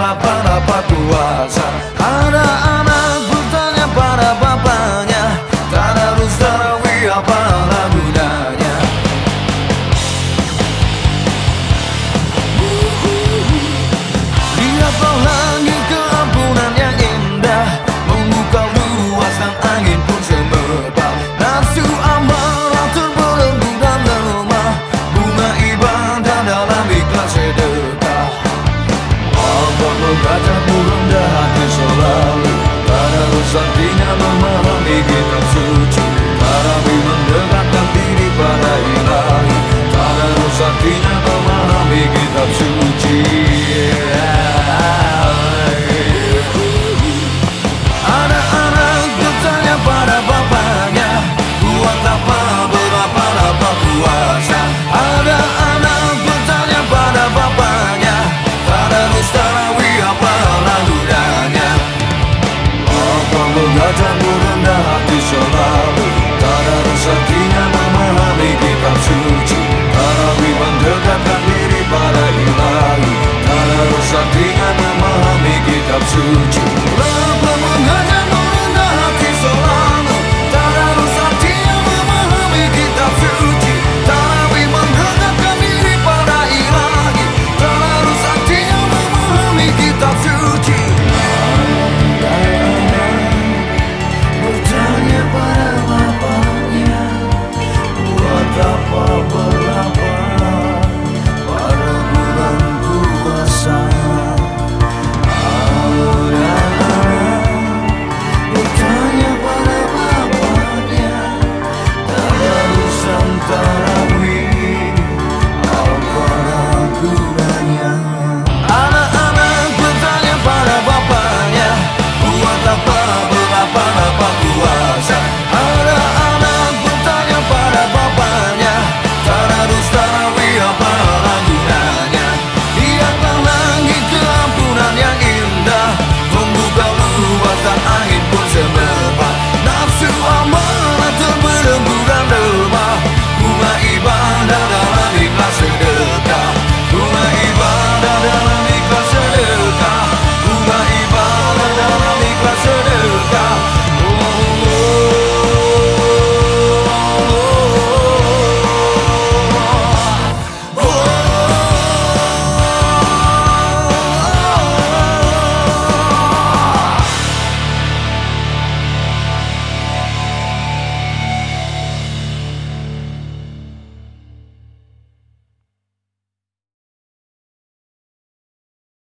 kenapa napa kuasa? dia. atitude